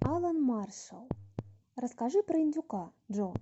алан маршалл. Расскажи про индюка джо